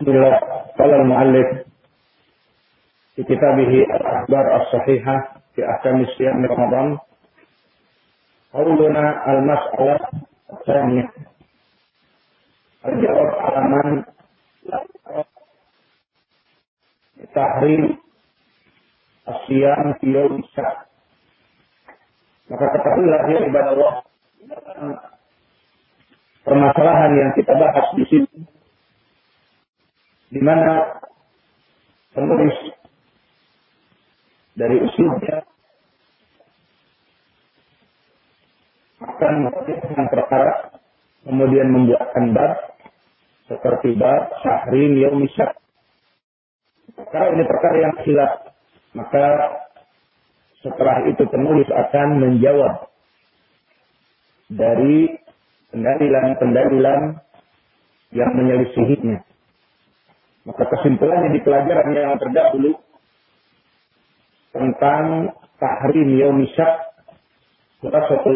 بسم الله قال المؤلف في كتابه الأخبار الصحيحة في أحكام الصيام رمضان قولنا المسألة الثانية الجواب على من tahrim asyam fi yaum Maka ketahuilah ya ibadah Allah permasalahan yang kita bahas di sini di mana penulis dari usulnya akan melakukan perkara kemudian membuatkan bab seperti bab syahrin yaumisyak karena ini perkara yang hilaf, maka setelah itu penulis akan menjawab dari pendalilan-pendalilan yang menyelisihinya. Maka kesimpulannya di pelajaran yang terdahulu tentang tahrim yaumisyak satu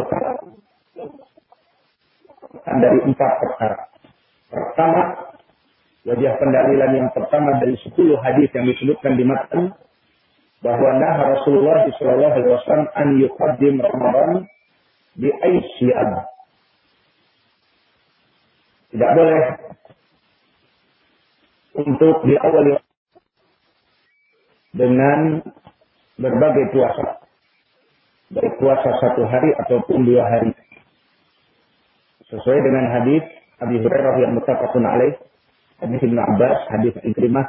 dari empat perkara. Pertama, wajah pendalilan yang pertama dari sepuluh hadis yang disebutkan di matan bahwa nah Rasulullah Shallallahu Alaihi Wasallam an yuqaddim Ramadan di Aisyah. Tidak boleh untuk diawali dengan berbagai puasa. Baik puasa satu hari ataupun dua hari. Sesuai dengan hadis Abi Hurairah yang mutafakun alaih hadis Ibnu Abbas, hadis Ikrimah.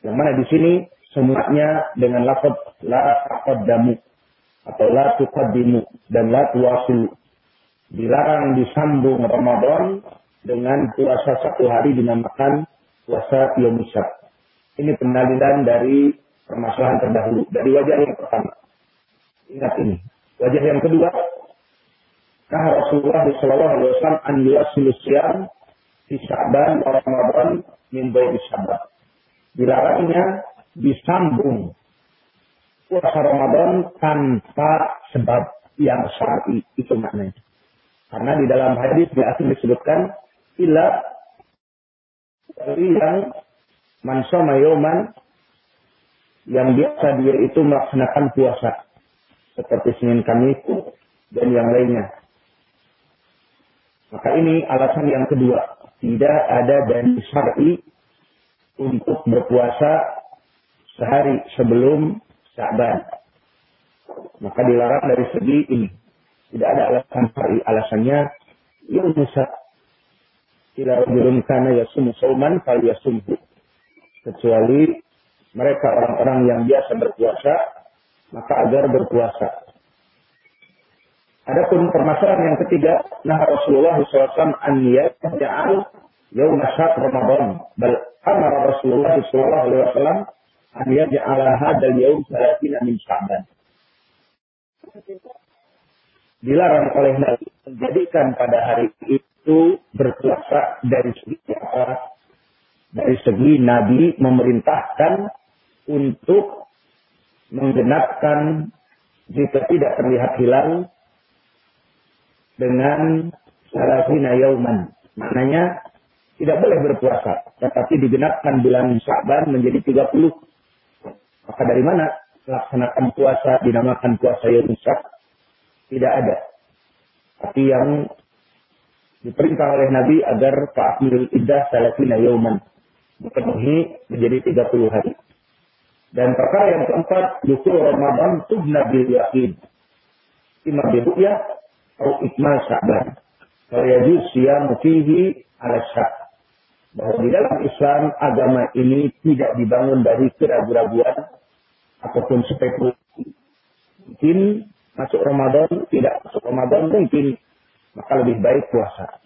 Yang mana di sini semuanya dengan lafaz la taqaddamu atau la tuqaddimu dan la tuwasil. Dilarang disambung Ramadan dengan puasa satu hari dinamakan puasa Yomisab. Ini pendalilan dari permasalahan terdahulu, dari wajah yang pertama. Ingat ini. Wajah yang kedua, nah Rasulullah SAW an yuwasilu di Syaban Ramadan min bayi Syaban. Dilarangnya disambung puasa Ramadan tanpa sebab yang syar'i itu maknanya. Karena di dalam hadis di akhir disebutkan ila dari yang mansoma yoman yang biasa dia itu melaksanakan puasa seperti Senin Kamis dan yang lainnya. Maka ini alasan yang kedua tidak ada dari syar'i untuk berpuasa sehari sebelum Sa'ban. Maka dilarang dari segi ini. Tidak ada alasan syar'i. Alasannya yunusa ila rajulun kana yasumu sauman fal yasumhu. Kecuali mereka orang-orang yang biasa berpuasa, maka agar berpuasa. Adapun permasalahan yang ketiga, nah Rasulullah SAW an yaj'al yaum asyad Ramadan. Bal amara Rasulullah SAW an yaj'al hadal yaum salatina min Sya'ban. Dilarang oleh Nabi menjadikan pada hari itu berpuasa dari segi apa? Dari segi Nabi memerintahkan untuk menggenapkan jika tidak terlihat hilal dengan salasina yauman. Maknanya tidak boleh berpuasa, tetapi digenapkan bulan Sya'ban menjadi 30. Maka dari mana melaksanakan puasa dinamakan puasa Yaum Tidak ada. Tapi yang diperintah oleh Nabi agar fa'akmilul iddah salasina yauman. Dipenuhi menjadi 30 hari. Dan perkara yang keempat, dukul Ramadan tubna bil yakin. Ima ya atau ikmal Sya'ban. Fayajuz siyamu fihi ala syak. Bahwa di dalam Islam agama ini tidak dibangun dari keraguan-raguan ataupun spekulasi. Mungkin masuk Ramadan, tidak masuk Ramadan mungkin. Maka lebih baik puasa.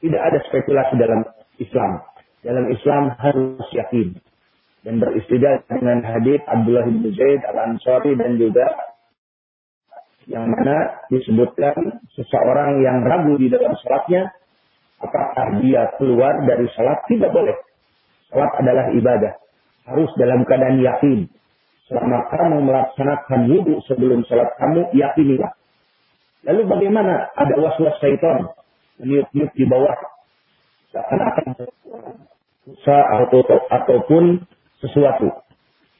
Tidak ada spekulasi dalam Islam. Dalam Islam harus yakin. Dan beristidak dengan hadis Abdullah bin Zaid al-Ansari dan juga yang mana disebutkan seseorang yang ragu di dalam salatnya, apakah dia keluar dari salat? Tidak boleh. Salat adalah ibadah. Harus dalam keadaan yakin. Selama kamu melaksanakan wudhu sebelum salat kamu, yakinilah. Lalu bagaimana ada was-was syaitan meniup-niup di bawah? Seakan-akan usaha atau, ataupun sesuatu.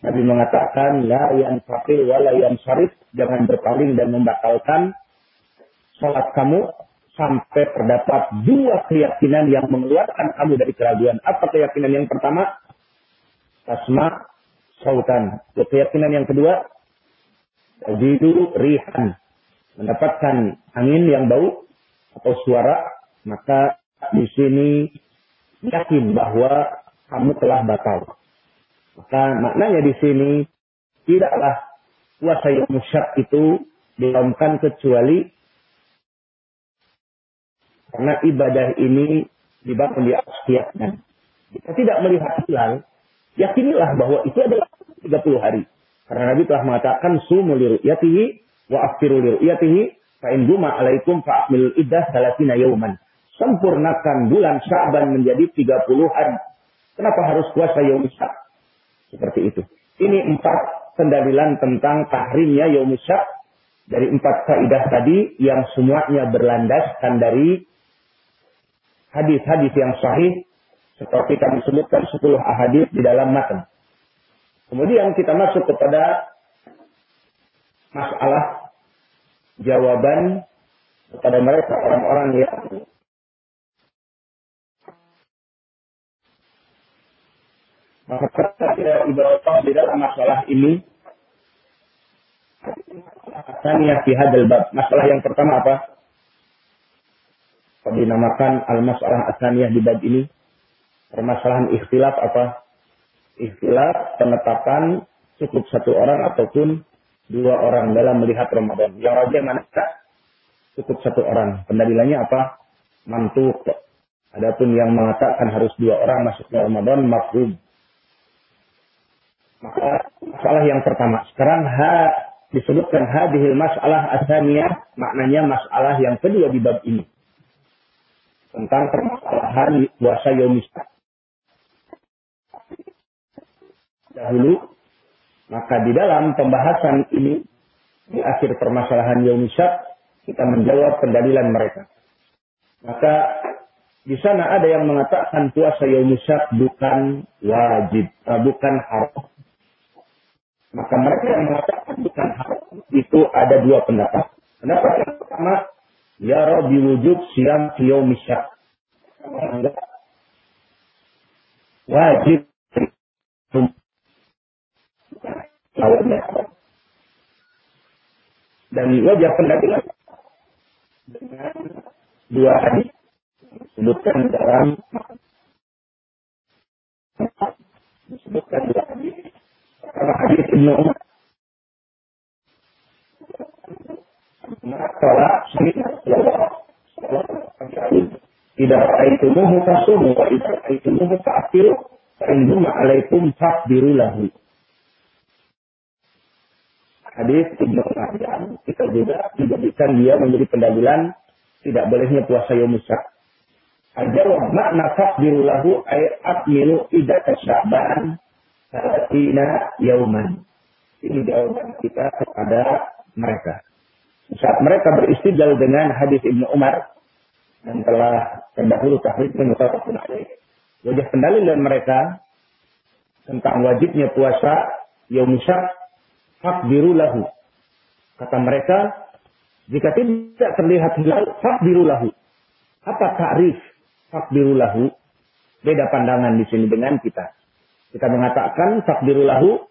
Nabi mengatakan la yang fakir wala yang syarif jangan berpaling dan membatalkan sholat kamu sampai terdapat dua keyakinan yang mengeluarkan kamu dari keraguan. Apa keyakinan yang pertama? Tasma sautan. Keyakinan yang kedua, tajidu rihan. Mendapatkan angin yang bau atau suara, maka di sini yakin bahwa kamu telah batal. Maka maknanya di sini tidaklah puasa yang musyak itu dilakukan kecuali karena ibadah ini dibangun di atas keyakinan. Jika tidak melihat hilal, yakinilah bahwa itu adalah 30 hari. Karena Nabi telah mengatakan sumu li ru'yatihi wa afiru li ru'yatihi fa in guma alaikum fa akmilul iddah salatina yauman. Sempurnakan bulan Sya'ban menjadi 30 hari. Kenapa harus puasa yaum? Seperti itu. Ini empat pendalilan tentang tahrimnya yaum dari empat kaidah tadi yang semuanya berlandaskan dari hadis-hadis yang sahih seperti kami sebutkan 10 hadis di dalam matan. Kemudian kita masuk kepada masalah jawaban kepada mereka orang-orang yang maka kata ibarat di dalam masalah ini hadal bab. Masalah yang pertama apa? dinamakan al-masalah asaniyah di bab ini permasalahan ikhtilaf apa? Ikhtilaf penetapan cukup satu orang ataupun dua orang dalam melihat Ramadan. Yang raja mana? Cukup satu orang. Pendalilannya apa? Mantuk. Adapun yang mengatakan harus dua orang masuknya Ramadan makhluk. Maka masalah yang pertama. Sekarang ha disebutkan hadihil masalah asaniyah maknanya masalah yang kedua di bab ini tentang permasalahan puasa Yomista. Dahulu, maka di dalam pembahasan ini, di akhir permasalahan Yomista, kita menjawab pendalilan mereka. Maka di sana ada yang mengatakan puasa Yomista bukan wajib, uh, bukan haram. Maka mereka yang mengatakan bukan haram itu ada dua pendapat. Pendapat yang pertama, yara biwujud siam yaum dan wajah pendapatan dengan dua hadis disebutkan dalam disebutkan dua hadis pertama hadis Ibnu Umar sholat tidak raitumuhu fasumu wa idza raitumuhu fa'tiru fa in alaikum fa'biru lahu. Hadis Ibnu Umar kita juga dijadikan dia menjadi pendalilan tidak bolehnya puasa yaum Syak. Ajawab makna fa'biru lahu ay akmilu idata sya'ban salatina yauman. Ini jawaban kita kepada mereka. Saat mereka beristidlal dengan hadis Ibnu Umar dan telah terdahulu tahrid mutafakun alaih. Wajah pendalil dan mereka tentang wajibnya puasa yaum syak fakbiru lahu. Kata mereka, jika tidak terlihat hilal, fakbiru lahu. Apa takrif fakbiru lahu? Beda pandangan di sini dengan kita. Kita mengatakan fakbiru lahu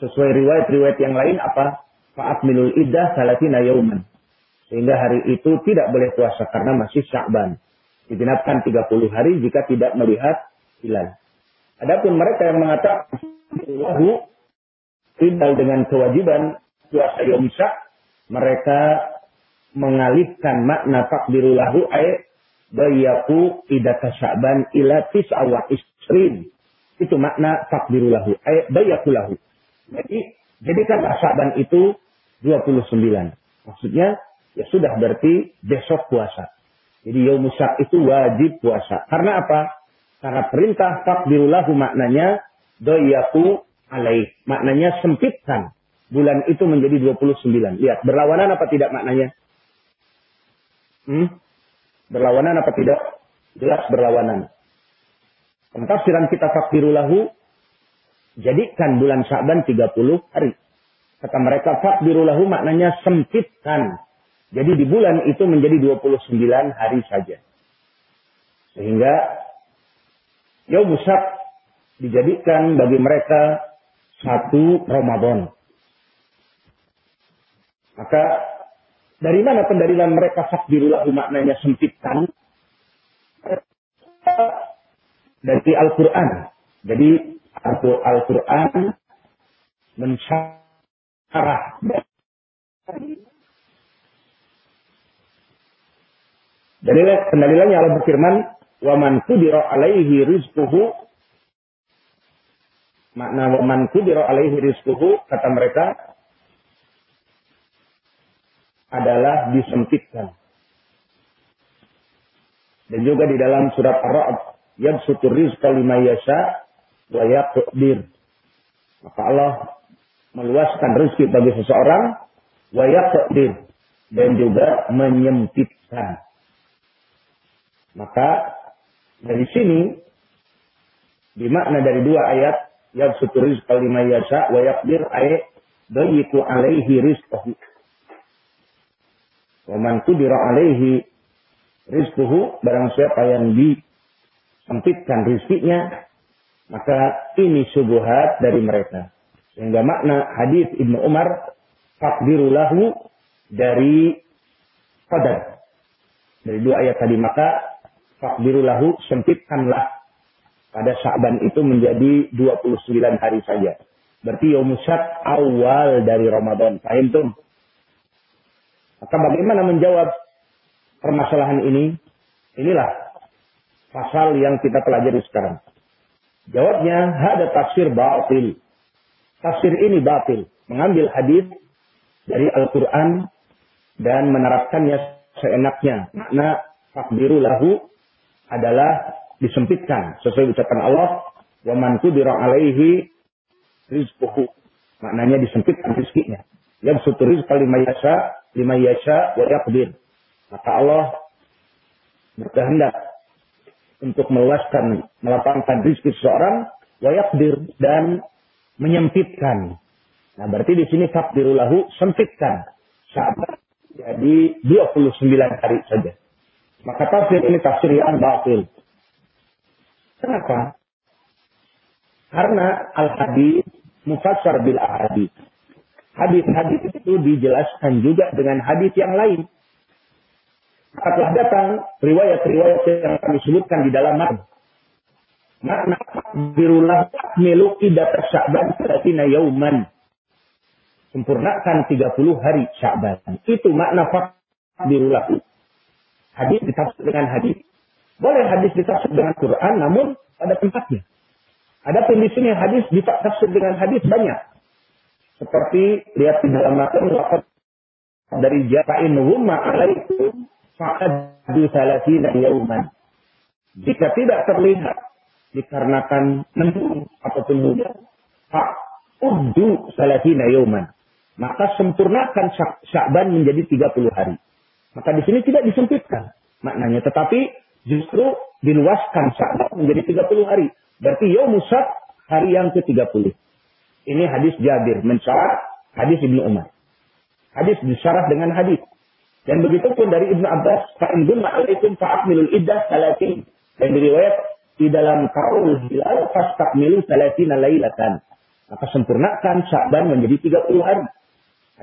sesuai riwayat-riwayat yang lain apa? minul iddah salatina yauman. Sehingga hari itu tidak boleh puasa karena masih sya'ban. Digenapkan 30 hari jika tidak melihat hilal. Adapun mereka yang mengatakan lahu tinggal dengan kewajiban puasa yaum mereka mengalihkan makna takdirul lahu ayat bayaku idata sya'ban ila tis'a wa isrin. Itu makna takdirul lahu ayat bayaku lahu. Jadi jadikan Sya'ban itu 29. Maksudnya ya sudah berarti besok puasa. Jadi yaum itu wajib puasa. Karena apa? Karena perintah takdirulahu maknanya doyaku alaih. Maknanya sempitkan. Bulan itu menjadi 29. Lihat, berlawanan apa tidak maknanya? Hmm? Berlawanan apa tidak? Jelas berlawanan. Pentafsiran kita fakbirulahu, jadikan bulan Sya'ban 30 hari. Kata mereka fakbirulahu maknanya sempitkan. Jadi di bulan itu menjadi 29 hari saja. Sehingga Yaum Sab dijadikan bagi mereka satu Ramadan. Maka dari mana pendalilan mereka fakbirulahu maknanya sempitkan? dari Al-Quran. Jadi Al-Quran mensyarah Jadi pendalilannya Allah berfirman, "Wa man alaihi rizquhu" Makna "wa man qudira alaihi rizquhu" kata mereka adalah disempitkan. Dan juga di dalam surat Ar-Ra'd yabsutur rizqa lima yasha wa yaqdir. Maka Allah meluaskan rezeki bagi seseorang wa yaqdir dan juga menyempitkan. Maka dari sini dimakna dari dua ayat yabsutur rizqa lima yasha wa yaqdir ayat bayiku alaihi rizqahu. Wa man qudira alaihi rizquhu barang siapa yang di sempitkan rizkinya, maka ini subuhat dari mereka. Sehingga makna hadis Ibnu Umar, takdirulahu dari qadar. Dari dua ayat tadi, maka takdirulahu sempitkanlah pada Sa'ban itu menjadi 29 hari saja. Berarti Yomusat awal dari Ramadan. Paham tuh? Maka bagaimana menjawab permasalahan ini? Inilah pasal yang kita pelajari sekarang? Jawabnya, ada tafsir batil. Tafsir ini batil. Mengambil hadis dari Al-Quran dan menerapkannya seenaknya. Makna takdiru lahu adalah disempitkan. Sesuai ucapan Allah, wa man kudira alaihi rizquhu. Maknanya disempitkan rizkinya. Yang sutur rizqa lima yasha, lima yasha wa yakdir. Maka Allah berkehendak untuk meluaskan, melapangkan rizki seseorang, wayakdir dan menyempitkan. Nah berarti di sini takdirulahu sempitkan. Sahabat jadi 29 hari saja. Maka tafsir ini tafsir yang batil. Kenapa? Karena al-hadis mufassar bil ahadis. Hadis-hadis itu dijelaskan juga dengan hadis yang lain telah datang riwayat-riwayat yang kami sebutkan di dalam makna. Makna birulah milu idat sya'ban salatina yauman. Sempurnakan 30 hari sya'ban. Itu makna birulah. Hadis ditafsir dengan hadis. Boleh hadis ditafsir dengan Quran, namun pada tempatnya. Ada di hadis ditafsir dengan hadis banyak. Seperti lihat di dalam makna dari jata'in rumah alaikum fa'addu salasina yauman. Jika tidak terlihat dikarenakan mendung ataupun hujan, fa'uddu salasina yauman. Maka sempurnakan Sya'ban menjadi 30 hari. Maka di sini tidak disempitkan maknanya. Tetapi justru diluaskan Sya'ban menjadi 30 hari. Berarti Yaumusat hari yang ke-30. Ini hadis Jabir mensyarah hadis Ibnu Umar. Hadis disyarah dengan hadis. Dan begitu pun dari Ibnu Abbas, fa'in gumma alaikum fa'akmilul iddah salatin. Dan diriwayat di dalam kaul hilal fastakmilu salatina lailatan. Maka sempurnakan Sya'ban menjadi 30 hari.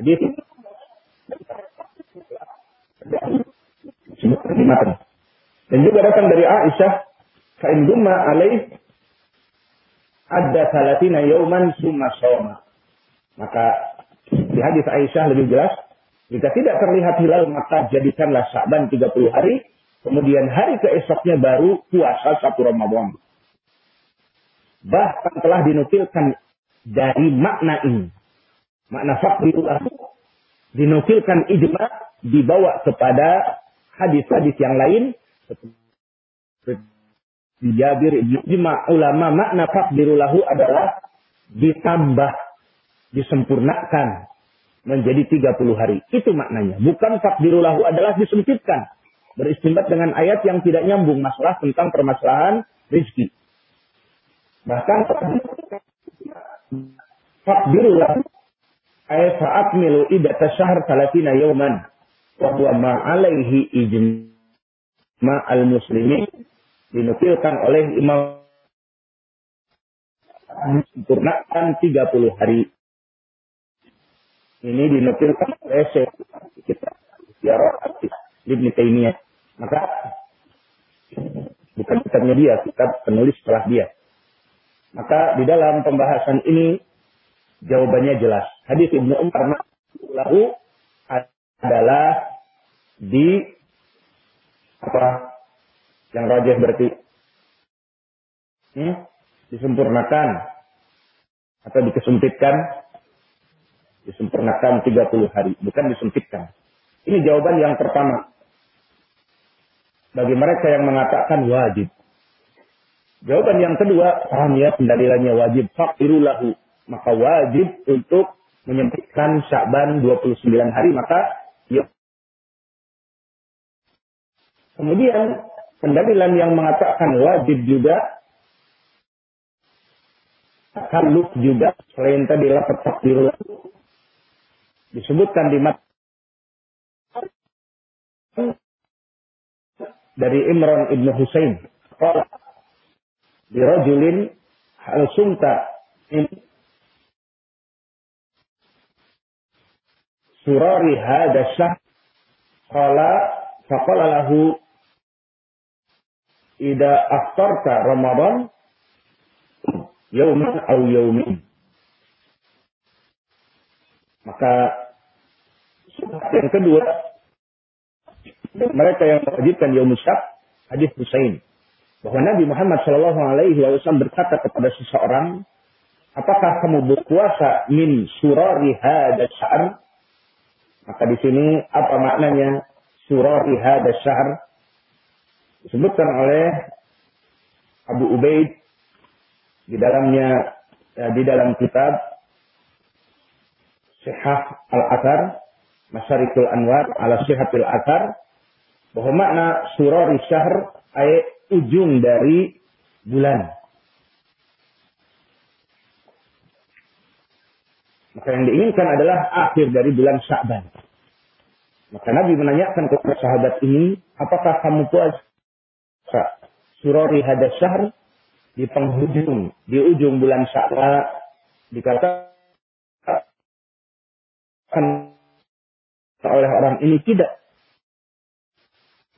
Hadis Dan juga datang dari Aisyah, fa'in gumma alaih ada salatina yauman summa soma. Maka di hadis Aisyah lebih jelas, jika tidak terlihat hilal maka jadikanlah Sa'ban 30 hari. Kemudian hari keesoknya baru puasa satu Ramadan. Bahkan telah dinukilkan dari makna ini. Makna fakirullah dinukilkan ijma dibawa kepada hadis-hadis yang lain. Jabir ijma ulama makna fakirullahu adalah ditambah, disempurnakan, menjadi 30 hari. Itu maknanya. Bukan takdirulahu adalah disempitkan. Beristimbat dengan ayat yang tidak nyambung masalah tentang permasalahan rizki. Bahkan fakbirulah ay saat milu idata syahr salatina yawman wa huwa ma alaihi ijma al muslimin dinukilkan oleh Imam sempurnakan 30 hari. Ini dinukilkan oleh Syekh kita ya Ibn Taimiyah. Maka bukan kitabnya dia, kitab penulis setelah dia. Maka di dalam pembahasan ini jawabannya jelas. Hadis Ibnu Umar lalu adalah di apa? Yang rajah berarti hmm? disempurnakan. Atau dikesempitkan disempurnakan 30 hari. Bukan disempitkan ini jawaban yang pertama. Bagi mereka yang mengatakan wajib. Jawaban yang kedua paham ya pendalilannya wajib. Fakirulahu maka wajib untuk menyempitkan Sya'ban 29 hari. Maka yuk kemudian pendalilan yang mengatakan wajib juga takalluf juga selain tadi lafaz takbir disebutkan di mat dari Imran ibn Husain. Qala di rajulin hal sumta in surari hada syah qala faqala lahu ida aftarta ramadan yauman au yaumin. Maka yang kedua, mereka yang mewajibkan yaum syak, hadis Husain. Bahwa Nabi Muhammad Shallallahu Alaihi Wasallam berkata kepada seseorang, apakah kamu berpuasa min surari hada syahr? Maka di sini apa maknanya surari hada syahr? Disebutkan oleh Abu Ubaid di dalamnya ya, di dalam kitab Sihah Al-Athar, Masyarikul Anwar ala Sihatil Athar, bahwa makna surah syahr ayat ujung dari bulan. Maka yang diinginkan adalah akhir dari bulan Sya'ban. Maka Nabi menanyakan kepada sahabat ini, apakah kamu puasa surori hadas syahr di penghujung, di ujung bulan Sya'ban dikatakan oleh orang ini tidak.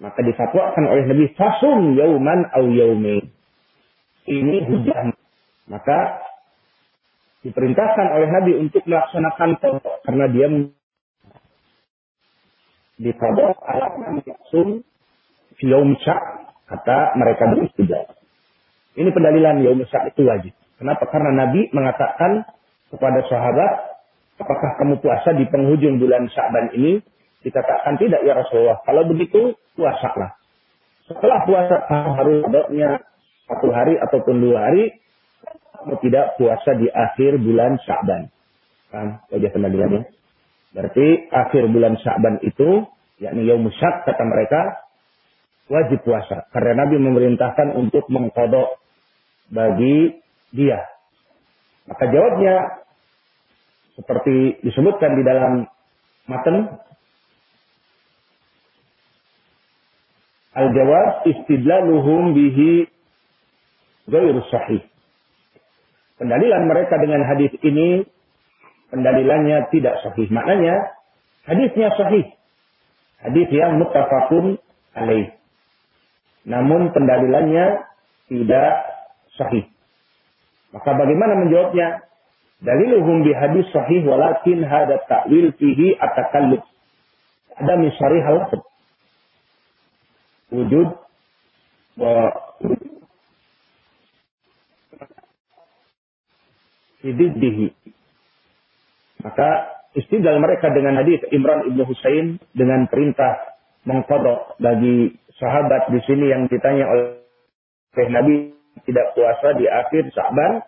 Maka difatwakan oleh Nabi fasum yauman au yaumin. Ini hujan. Maka diperintahkan oleh Nabi untuk melaksanakan karena dia dikodok alam sum yaum kata mereka tidak. Ini pendalilan yaum itu wajib. Kenapa? Karena Nabi mengatakan kepada sahabat, apakah kamu puasa di penghujung bulan Sya'ban ini? Dikatakan tidak ya Rasulullah. Kalau begitu, puasalah. Setelah puasa kamu harus adanya satu hari ataupun dua hari, kamu tidak puasa di akhir bulan Sya'ban. Kan? Wajah pendalilannya. Berarti akhir bulan Sya'ban itu, yakni yaum syak kata mereka, wajib puasa. Karena Nabi memerintahkan untuk mengkodok bagi dia. Maka jawabnya seperti disebutkan di dalam matan Al-jawab istidlaluhum bihi ghairu sahih. Pendalilan mereka dengan hadis ini pendalilannya tidak sahih. Maknanya hadisnya sahih. Hadis yang muttafaqun alaih. Namun pendalilannya tidak sahih. Maka bagaimana menjawabnya? Daliluhum bi hadis sahih walakin hada ta'wil fihi atakalluf. Ada misari hal wujud wa dihi. Maka istidlal mereka dengan hadis Imran ibnu Husain dengan perintah mengkodok bagi sahabat di sini yang ditanya oleh Nabi tidak puasa di akhir Sa'ban,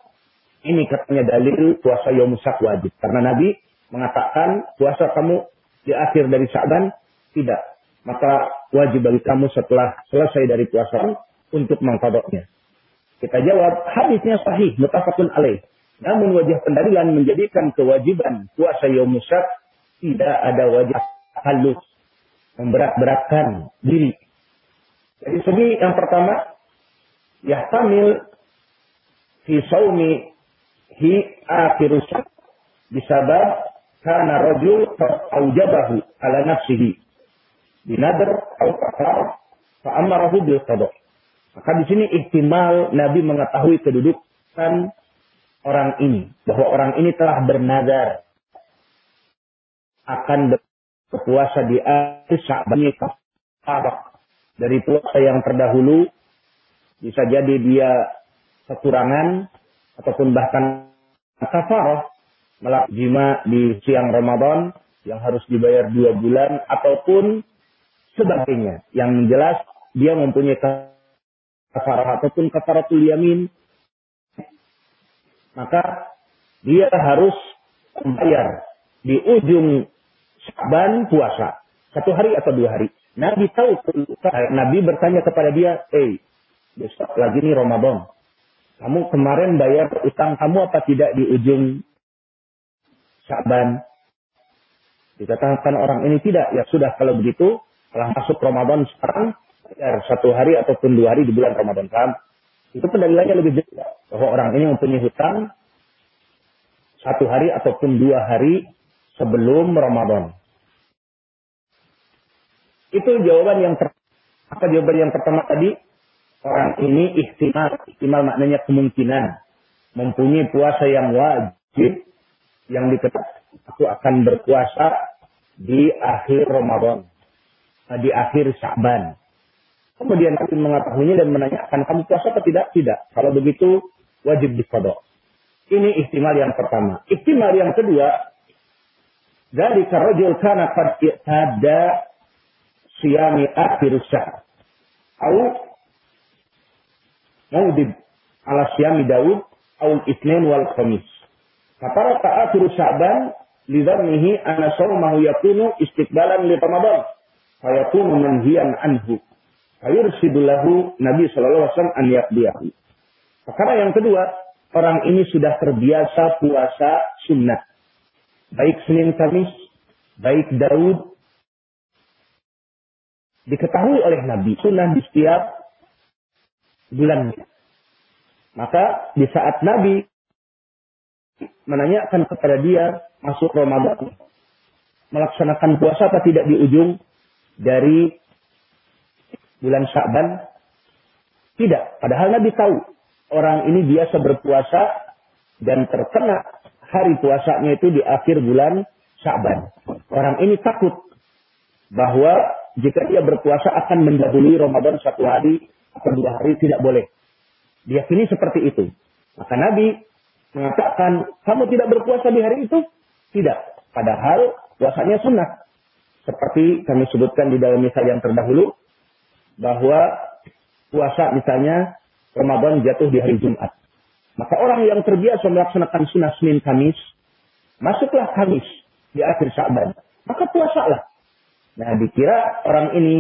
ini katanya dalil puasa Yom Syak wajib. Karena Nabi mengatakan puasa kamu di akhir dari Sa'ban, tidak. Maka wajib bagi kamu setelah selesai dari puasa untuk mengkodoknya. Kita jawab, hadisnya sahih, mutafakun alaih. Namun wajah pendalilan menjadikan kewajiban puasa yaum tidak ada wajah halus. Memberat-beratkan diri. Jadi segi yang pertama, yahtamil fi saumi hi akhirus bisabab karena rajul aujabahu ala nafsihi binadr atau kafar fa amarahu bil qada. Maka di sini ihtimal Nabi mengetahui kedudukan orang ini bahwa orang ini telah bernazar akan berpuasa di akhir Sya'ban dari puasa yang terdahulu bisa jadi dia kekurangan ataupun bahkan kafarah melak jima di siang Ramadan yang harus dibayar dua bulan ataupun sebagainya. Yang jelas dia mempunyai kafarah ataupun kafaratul yamin. Maka dia harus membayar di ujung Syaban puasa. Satu hari atau dua hari. Nabi tahu, Nabi bertanya kepada dia, eh, besok lagi nih Ramadan. Kamu kemarin bayar utang kamu apa tidak di ujung Syaban? Dikatakan orang ini tidak. Ya sudah kalau begitu setelah masuk Ramadan sekarang ya, satu hari ataupun dua hari di bulan Ramadan kan itu pendalilannya lebih jelas bahwa orang ini mempunyai hutang satu hari ataupun dua hari sebelum Ramadan. Itu jawaban yang ter apa jawaban yang pertama tadi? Orang ini ihtimal, ihtimal maknanya kemungkinan mempunyai puasa yang wajib yang diketahui aku akan berpuasa di akhir Ramadan di akhir Syaban. Kemudian Nabi mengetahuinya dan menanyakan, kamu puasa atau tidak? Tidak. Kalau begitu, wajib dikodok. Ini ihtimal yang pertama. Ihtimal yang kedua, dari karojul kana qad siyami akhir syahr. Au maudib ala siyami Daud au isnin wal khamis. Kafarata akhir sya'ban lidharnihi anna sawmahu yakunu istiqbalan li Ramadan fayakunu manhiyan anhu. Fayursidulahu Nabi Wasallam an yakdiyahu. Perkara yang kedua, orang ini sudah terbiasa puasa sunnah. Baik Senin Kamis, baik Daud, diketahui oleh Nabi sunnah di setiap bulan. Maka di saat Nabi menanyakan kepada dia masuk Ramadan, melaksanakan puasa apa tidak di ujung dari bulan Sya'ban? Tidak. Padahal Nabi tahu orang ini biasa berpuasa dan terkena hari puasanya itu di akhir bulan Sya'ban. Orang ini takut bahwa jika dia berpuasa akan mendahului Ramadan satu hari atau dua hari tidak boleh. Dia Diyakini seperti itu. Maka Nabi mengatakan, kamu tidak berpuasa di hari itu? Tidak. Padahal puasanya sunnah. Seperti kami sebutkan di dalam misal yang terdahulu, bahwa puasa misalnya Ramadan jatuh di hari Jumat. Maka orang yang terbiasa melaksanakan sunnah Senin Kamis, masuklah Kamis di akhir Syaban. Maka puasalah. Nah dikira orang ini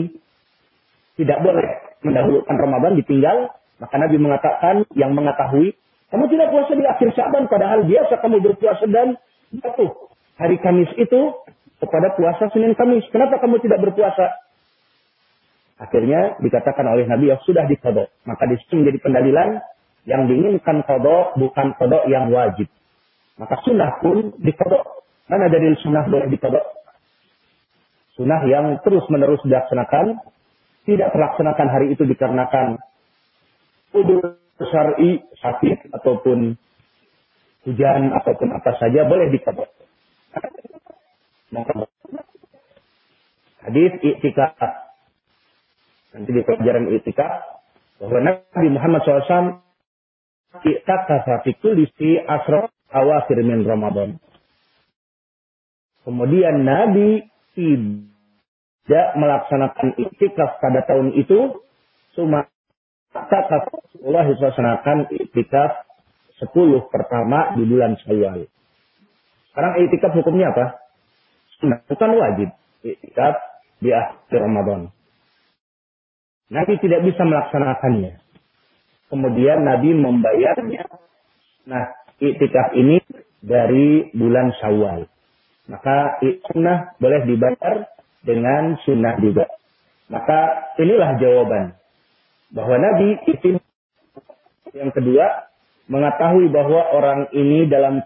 tidak boleh mendahulukan Ramadan ditinggal, maka Nabi mengatakan yang mengetahui, kamu tidak puasa di akhir Syaban, padahal biasa kamu berpuasa dan jatuh. Hari Kamis itu kepada puasa Senin Kamis. Kenapa kamu tidak berpuasa? Akhirnya dikatakan oleh Nabi yang sudah dikodok. Maka di sini menjadi pendalilan yang diinginkan kodok bukan kodok yang wajib. Maka sunnah pun dikodok. Mana dalil sunnah boleh dikodok? Sunnah yang terus menerus dilaksanakan. Tidak terlaksanakan hari itu dikarenakan udur syar'i sakit ataupun hujan ataupun apa saja boleh dikodok. Hadis i'tikaf. Nanti di pelajaran i'tikaf bahwa Nabi Muhammad SAW i'tikaf fi kulli asra awakhir min Ramadan. Kemudian Nabi tidak melaksanakan iktikaf pada tahun itu, cuma kata Allah melaksanakan iktikaf 10 pertama di bulan Syawal. Sekarang iktikaf hukumnya apa? Nah, bukan wajib iktikaf di akhir Ramadan. Nabi tidak bisa melaksanakannya. kemudian Nabi membayarnya. Nah, iktikaf ini dari bulan Syawal. Maka sunnah boleh dibayar dengan sunnah juga. Maka inilah jawaban bahwa Nabi itu yang kedua mengetahui bahwa orang ini dalam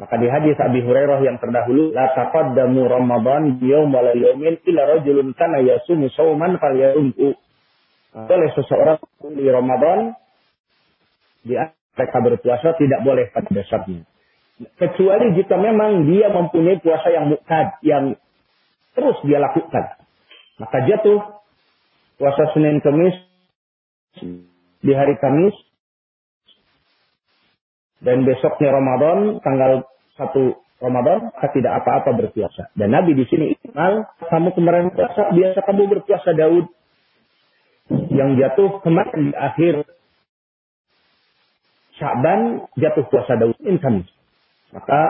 maka di hadis Abi Hurairah yang terdahulu, la taqaddamu Ramadan biyawm wala yawmin illa rajulun kana yasumu sawman falyarumhu. Oleh seseorang di Ramadan di mereka berpuasa tidak boleh pada dasarnya. Kecuali jika memang dia mempunyai puasa yang mukad, yang terus dia lakukan. Maka jatuh puasa Senin Kamis di hari Kamis dan besoknya Ramadan tanggal satu Ramadan maka tidak apa-apa berpuasa. Dan Nabi di sini ikhmal, kamu kemarin puasa, biasa kamu berpuasa Daud. Yang jatuh kemarin di akhir Syaban jatuh puasa Daud ini Kamis. Maka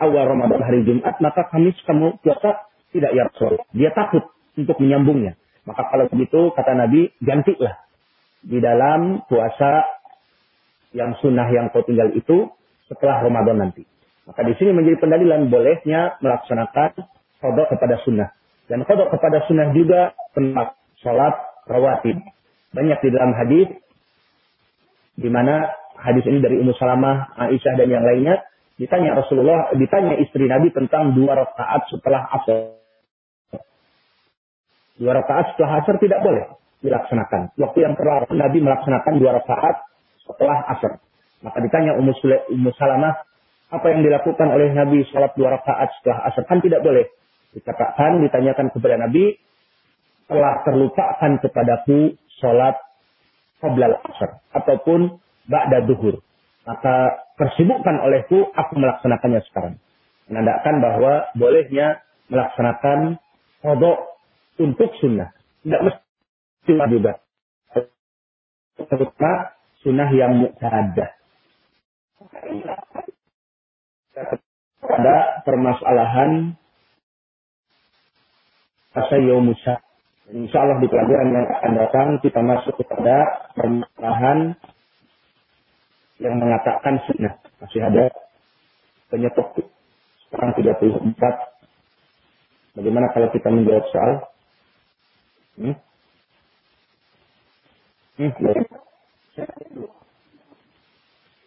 awal Ramadan hari Jumat, maka Kamis kamu puasa tidak ya Rasul. Dia takut untuk menyambungnya. Maka kalau begitu kata Nabi, gantilah di dalam puasa yang sunnah yang kau tinggal itu setelah Ramadan nanti. Maka di sini menjadi pendalilan bolehnya melaksanakan kodok kepada sunnah. Dan kodok kepada sunnah juga tempat sholat rawatib. Banyak di dalam hadis di mana hadis ini dari Ummu Salamah, Aisyah dan yang lainnya ditanya Rasulullah, ditanya istri Nabi tentang dua rakaat setelah asar. Dua rakaat setelah asar tidak boleh dilaksanakan. Waktu yang terlarang Nabi melaksanakan dua rakaat setelah asar. Maka ditanya Ummu, Salamah, apa yang dilakukan oleh Nabi sholat dua rakaat setelah asar kan tidak boleh. Dikatakan, ditanyakan kepada Nabi, telah terlupakan kepadaku sholat qablal asar ataupun ba'da duhur. Maka tersibukkan olehku, aku melaksanakannya sekarang. Menandakan bahwa bolehnya melaksanakan kodok untuk sunnah. Tidak mesti juga. Terutama sunnah yang mu'tadah pada permasalahan Musa. Insya Allah di pelajaran yang akan datang kita masuk kepada permasalahan yang mengatakan sunnah. Masih ada penyetok sekarang 34. Bagaimana kalau kita menjawab soal? Hmm? Hmm,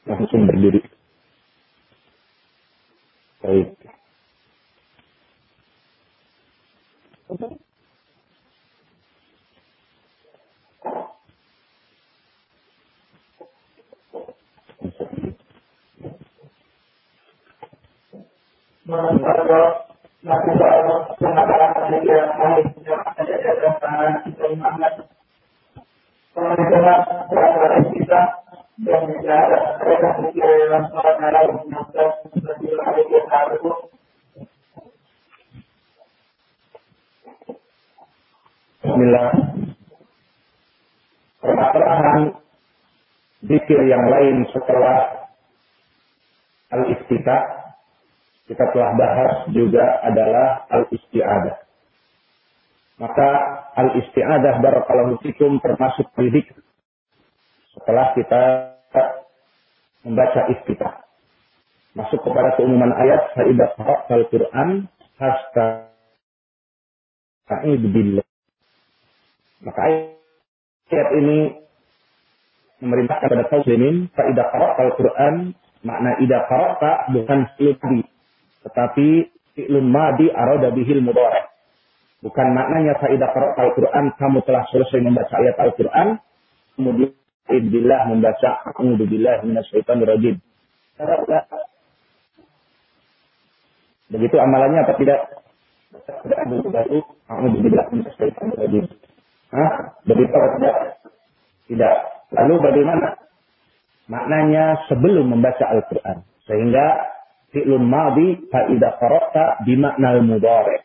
Langsung berdiri. Baik. kita dan ada mereka berpikir dalam sholat malam seperti ada kita itu Bismillah. Permasalahan zikir yang lain setelah al-istiqa kita telah bahas juga adalah al-isti'adah. Maka al-isti'adah barakallahu fikum termasuk zikir setelah kita membaca iftitah. Masuk kepada keumuman ayat, Fa'idah al Quran, hasta billah. Maka ayat ini memerintahkan kepada kaum muslimin, Fa'idah al Quran, makna idah qara'ta bukan fi'l tetapi fi'lun madi arada bihil mudhari. Bukan maknanya fa'idah qara'ta al-Quran, kamu telah selesai membaca ayat Al-Quran, kemudian Billah membaca A'udzubillah minasyaitonir rajim. Begitu amalannya apa tidak? Tidak? Begitu tidak? Tidak. Lalu bagaimana? Maknanya sebelum membaca Al-Quran. Sehingga fi'lun madhi fa'idah qara'ta bimakna al-mudhari.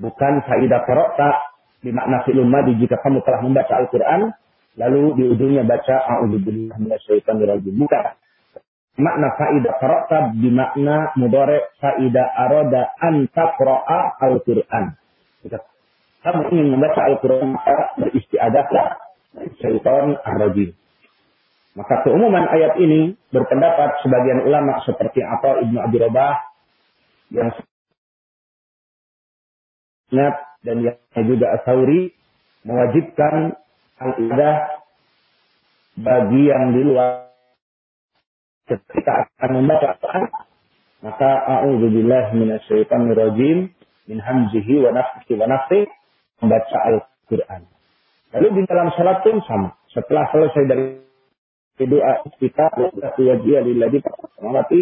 Bukan fa'idah qara'ta bimakna fi'lun madhi jika kamu telah membaca Al-Quran Lalu di ujungnya baca a'udzubillahi minasyaitonir rajim. Bukan. Makna faidah qara'ta bimakna mudhari faidah arada an al-Qur'an. Kamu ingin membaca Al-Qur'an maka beristiadahlah syaitan ar-rajim. Maka keumuman ayat ini berpendapat sebagian ulama seperti apa Ibnu Abi Robah yang sangat dan yang juga Asauri mewajibkan al-ibadah bagi yang di luar ketika akan membaca Al-Quran maka a'udzubillahi minasyaitonir rajim min hamzihi wa nafthihi wa nafthihi membaca Al-Quran. Lalu di dalam salat pun sama. Setelah selesai dari doa kita wajib lilladzi samawati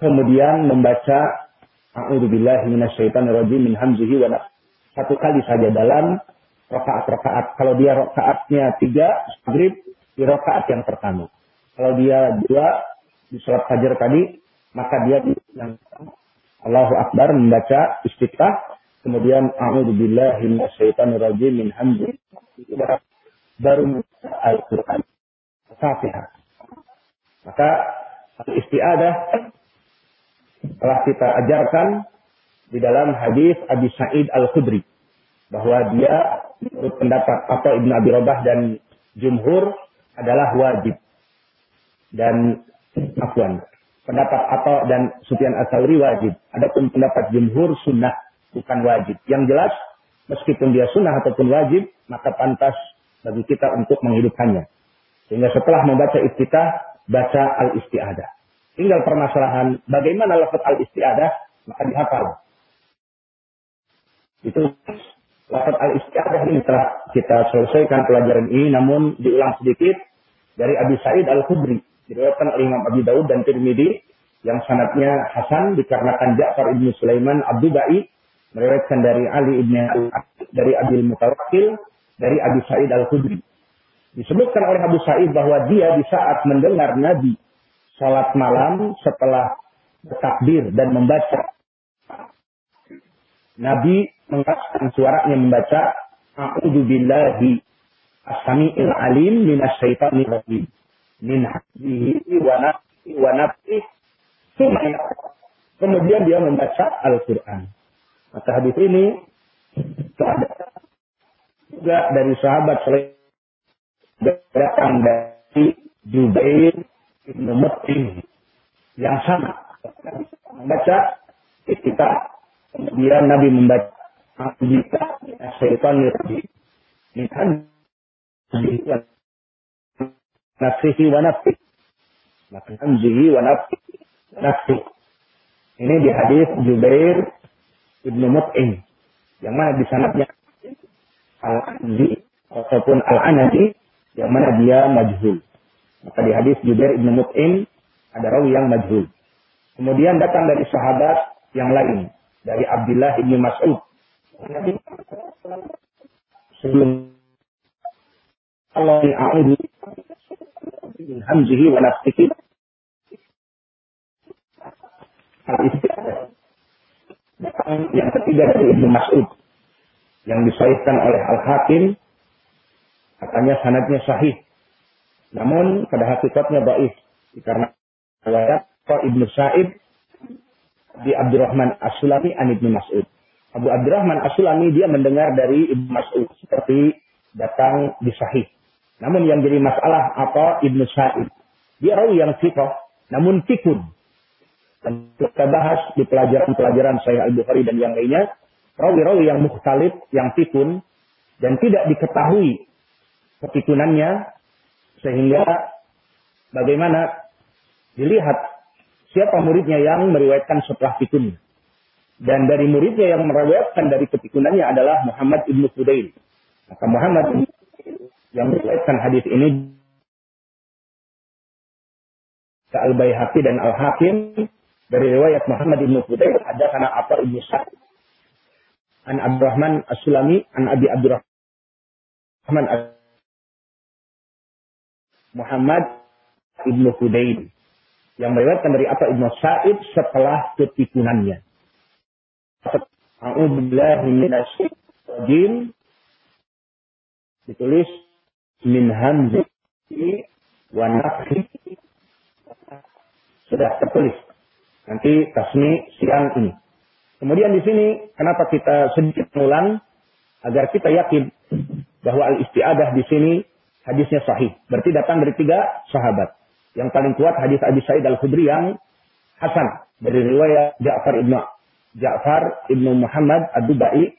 kemudian membaca a'udzubillahi minasyaitonir rajim min hamzihi wa satu kali saja dalam rakaat-rakaat. Kalau dia rakaatnya tiga, maghrib di rakaat yang pertama. Kalau dia dua di sholat fajar tadi, maka dia yang Allahu Akbar membaca istiqah, kemudian a'udzubillahi minasyaitonirrajim min hamdi baru Al-Qur'an. Fatihah. Maka istiadah telah kita ajarkan di dalam hadis Abi Sa'id Al-Khudri bahwa dia menurut pendapat atau Ibnu Abi Robah dan jumhur adalah wajib. Dan afwan. Pendapat atau dan Sufyan Ats-Tsauri wajib. Adapun pendapat jumhur sunnah bukan wajib. Yang jelas meskipun dia sunnah ataupun wajib, maka pantas bagi kita untuk menghidupkannya. Sehingga setelah membaca iftitah, baca al-istiadah. Tinggal permasalahan bagaimana lafaz al-istiadah, maka dihafal. Itu lafaz al-istiadah ini telah kita selesaikan pelajaran ini, namun diulang sedikit dari Abi Sa'id Al-Khudri diriwayatkan oleh Imam Abi Daud dan Tirmidzi yang sanatnya Hasan dikarenakan Ja'far ibnu Sulaiman Abdubai meriwayatkan dari Ali ibnu dari Abil Mutawakkil dari Abi Sa'id Al-Khudri. Disebutkan oleh Abu Sa'id bahwa dia di saat mendengar Nabi salat malam setelah bertakbir dan membaca Nabi mengeraskan suaranya membaca A'udzu billahi as-sami'il alim minasyaitonir rajim min hadihi wa nafsi wa nafsi kemudian dia membaca Al-Quran. Maka hadis ini juga dari sahabat selain datang dari Jubair Ibn Mut'im yang sama membaca kita kemudian Nabi membaca Abdika Syaitan Yurdi Min nafsihi wa nafsi. Hamzihi wa nafsi. Nafsi. Ini di hadis Jubair Ibnu Mut'im. Yang mana di sanadnya Al-Anzi ataupun Al-Anasi yang mana dia majhul. Maka di hadis Jubair Ibnu Mut'im ada rawi yang majhul. Kemudian datang dari sahabat yang lain. Dari Abdullah Ibnu Mas'ud. Sebelum Allah yang ketiga dari Ibnu Mas'ud yang disahihkan oleh Al-Hakim katanya sanadnya sahih namun pada hakikatnya baik karena riwayat Ibnu Sa'id di Abdurrahman As-Sulami an Ibnu Mas'ud Abu Abdurrahman As-Sulami dia mendengar dari Ibnu Mas'ud seperti datang di sahih namun yang jadi masalah apa Ibnu Sa'id. Dia rawi yang sifat, namun tikun. Dan kita bahas di pelajaran-pelajaran saya Al-Bukhari dan yang lainnya, rawi-rawi yang mukhtalif, yang tikun, dan tidak diketahui ketikunannya, sehingga bagaimana dilihat siapa muridnya yang meriwayatkan setelah tikun. Dan dari muridnya yang meriwayatkan dari ketikunannya adalah Muhammad ibnu Fudail. Maka Muhammad yang meriwayatkan hadis ini Al Baihaqi dan Al Hakim dari riwayat Muhammad bin Fudail ada karena apa Ibnu Sa'd? An Abdurrahman As-Sulami an Abi Abdurrahman Muhammad Ibnu Fudail. Yang meriwayatkan dari apa Ibnu Sa'id setelah ketikunannya. A'udzubillahi minasyaitonir ditulis min hamzi wa nafsi sudah tertulis. Nanti tasmi siang ini. Kemudian di sini kenapa kita sedikit mengulang agar kita yakin bahwa al-istiadah di sini hadisnya sahih. Berarti datang dari tiga sahabat. Yang paling kuat hadis Abi Sa'id Al-Khudri yang Hasan dari riwayat Ja'far ibnu Ja'far ibnu Muhammad Ad-Dubai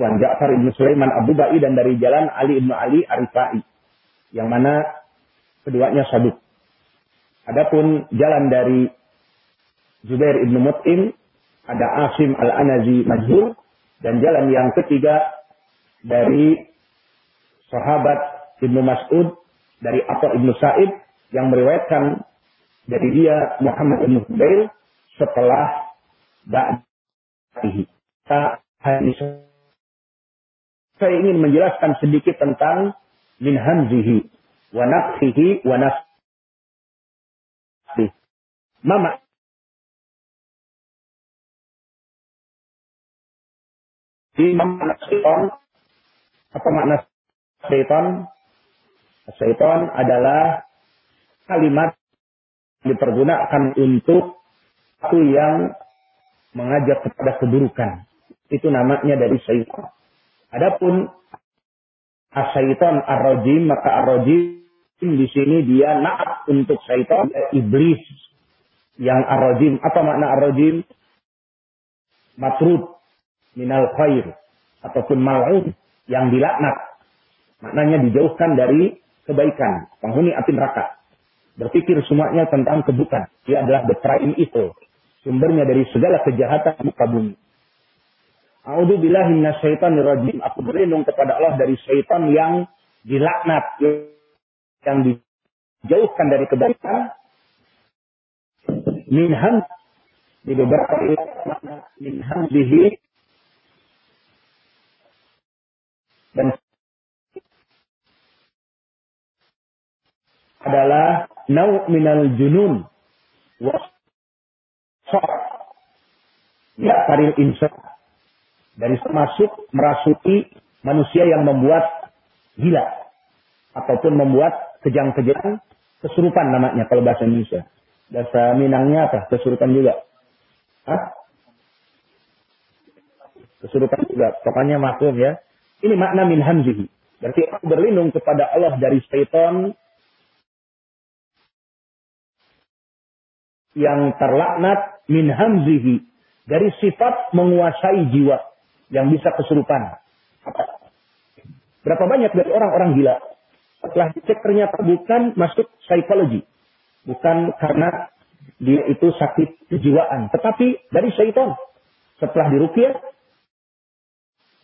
Ja'far ibnu Sulaiman Abu Bai dan dari jalan Ali ibnu Ali Arifai yang mana keduanya saduk. Adapun jalan dari Zubair ibnu Mut'im ada Asim al-Anazi Majhul dan jalan yang ketiga dari sahabat Ibnu Mas'ud dari Atta Ibnu Sa'id yang meriwayatkan dari dia Muhammad Ibnu Hudail setelah ba'dihi. Saya ingin menjelaskan sedikit tentang min hamzihi wa nafsihi. Mama. Di makna syaitan apa makna syaitan syaitan adalah kalimat yang dipergunakan untuk satu yang mengajak kepada keburukan. Itu namanya dari syaitan Adapun asyaiton ar-rajim, maka ar-rajim di sini dia naat untuk syaitan, eh, iblis. Yang ar-rajim, apa makna ar-rajim? Matrud minal khair ataupun mal'un yang dilaknat. Maknanya dijauhkan dari kebaikan, penghuni api neraka. Berpikir semuanya tentang kebukan. Dia adalah the prime itu. Sumbernya dari segala kejahatan muka bumi. A'udzu billahi minasyaitonir rajim. Aku berlindung kepada Allah dari syaitan yang dilaknat, yang dijauhkan dari kebaikan. Min ham di beberapa makna min hamzihi dan adalah nau minal junun wa ya paril insan dari termasuk merasuki manusia yang membuat gila ataupun membuat kejang-kejang kesurupan namanya kalau bahasa Indonesia. Bahasa Minangnya apa? Kesurupan juga. Hah? Kesurupan juga. Pokoknya maklum ya. Ini makna min hamzihi. Berarti aku berlindung kepada Allah dari syaitan yang terlaknat min hamzihi. Dari sifat menguasai jiwa yang bisa kesurupan. Berapa banyak dari orang-orang gila? Setelah dicek ternyata bukan masuk psikologi. Bukan karena dia itu sakit kejiwaan. Tetapi dari syaitan. Setelah dirupiah,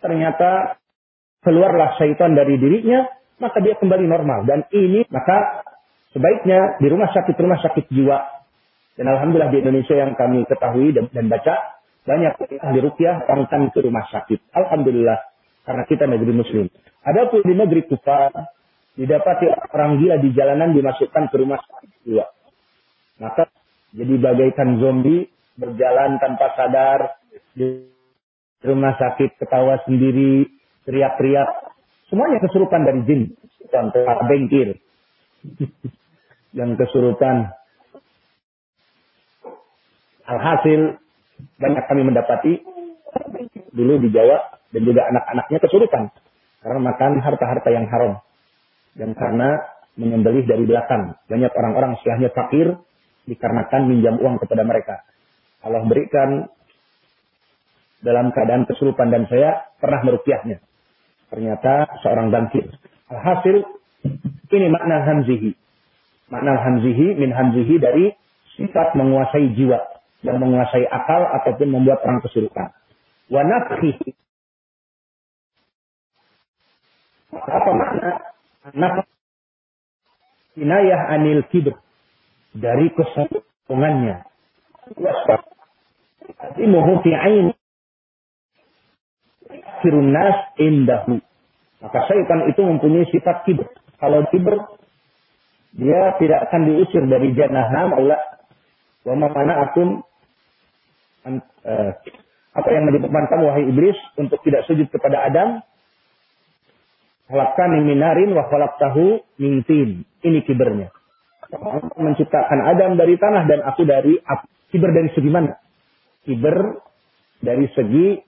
ternyata keluarlah syaitan dari dirinya, maka dia kembali normal. Dan ini, maka sebaiknya di rumah sakit-rumah sakit jiwa. Dan Alhamdulillah di Indonesia yang kami ketahui dan, dan baca, banyak ahli rukyah datang ke rumah sakit. Alhamdulillah. Karena kita negeri muslim. Adapun di negeri kufar, didapati orang gila di jalanan dimasukkan ke rumah sakit juga. Maka jadi bagaikan zombie berjalan tanpa sadar di rumah sakit ketawa sendiri teriak-teriak. Semuanya kesurupan dari jin. Contoh bengkir. Yang kesurupan. Alhasil banyak kami mendapati dulu di Jawa dan juga anak-anaknya kesulitan karena makan harta-harta yang haram dan karena menyembelih dari belakang. Banyak orang-orang istilahnya fakir dikarenakan minjam uang kepada mereka. Allah berikan dalam keadaan kesurupan dan saya pernah merupiahnya. Ternyata seorang bangkit. Alhasil ini makna hamzihi. Makna hamzihi min hamzihi dari sifat menguasai jiwa yang menguasai akal ataupun membuat orang kesurupan. Wa. Apa makna nafs? Inayah anil kibr. Dari kesombongannya. Wasfat. Imuhu fi ain. Indahu. Maka syaitan itu mempunyai sifat kibr. Kalau kibr, dia tidak akan diusir dari jannah Allah. Wa mana akum uh, apa yang menyebabkan kamu wahai iblis untuk tidak sujud kepada Adam? Halakkan minarin wa tahu mintin. Ini kibernya. Menciptakan Adam dari tanah dan aku dari api. Kiber dari segi mana? Kiber dari segi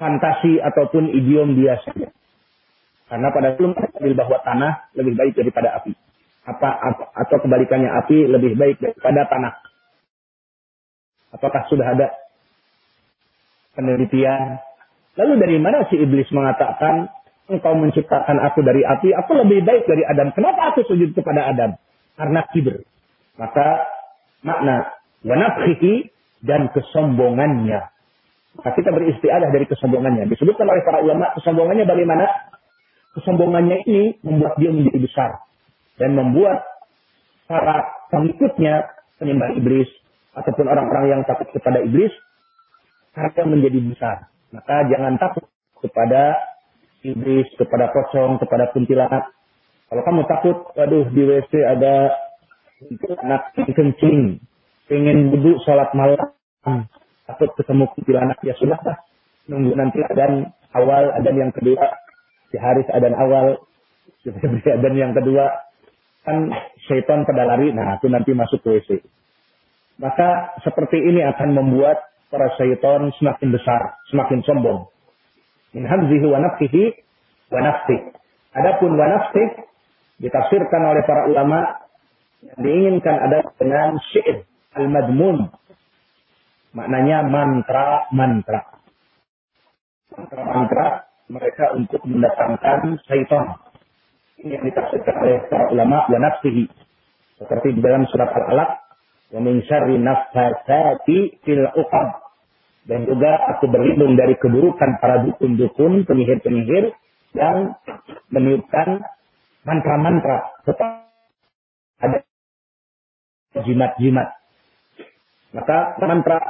fantasi ataupun idiom biasa. Karena pada belum adil bahwa tanah lebih baik daripada api. Apa, apa atau kebalikannya api lebih baik daripada tanah. Apakah sudah ada penelitian? Lalu dari mana si iblis mengatakan engkau menciptakan aku dari api, aku lebih baik dari Adam. Kenapa aku sujud kepada Adam? Karena kibir. Maka makna wanafhihi dan kesombongannya. Maka kita beristiadah dari kesombongannya. Disebutkan oleh para ulama, kesombongannya bagaimana? Kesombongannya ini membuat dia menjadi besar. Dan membuat para pengikutnya, penyembah iblis, ataupun orang-orang yang takut kepada iblis, harga menjadi besar. Maka jangan takut kepada iblis, kepada pocong, kepada kuntilanak. Kalau kamu takut, waduh di WC ada anak kencing, pengen duduk sholat malam, takut ketemu kuntilanak, ya sudah lah. Nunggu nanti adan awal, adan yang kedua, si Haris adan awal, si adan yang kedua, kan syaitan pada lari, nah itu nanti masuk ke WC. Maka seperti ini akan membuat para syaitan semakin besar, semakin sombong min hamzihi wa nafsihi wa. Adapun wa ditafsirkan oleh para ulama yang diinginkan ada dengan syair al-madmun. Maknanya mantra-mantra. Mantra-mantra mereka untuk mendatangkan syaitan. Ini yang ditafsirkan oleh para ulama wa nafsihi. Seperti di dalam surat Al-Alaq. Wa min syarri nafsati fil uqad dan juga aku berlindung dari keburukan para dukun-dukun, penyihir-penyihir yang meniupkan mantra-mantra. Ada jimat-jimat. Maka mantra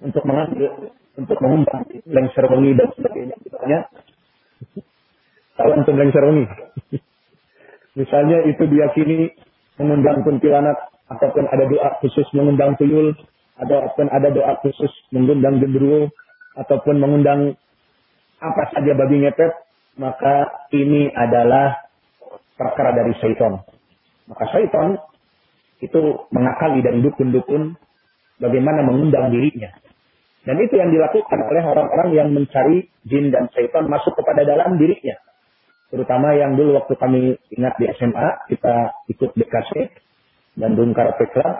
untuk mengambil, untuk mengundang lengser wengi dan sebagainya. Misalnya, kalau untuk lengser wengi. Misalnya itu diyakini mengundang kuntilanak ataupun ada doa khusus mengundang tuyul ataupun ada doa khusus mengundang gendruwo ataupun mengundang apa saja babi ngepet, maka ini adalah perkara dari syaitan. Maka syaitan itu mengakali dari dukun-dukun bagaimana mengundang dirinya. Dan itu yang dilakukan oleh orang-orang yang mencari jin dan syaitan masuk kepada dalam dirinya. Terutama yang dulu waktu kami ingat di SMA, kita ikut BKC dan Dungkar Club,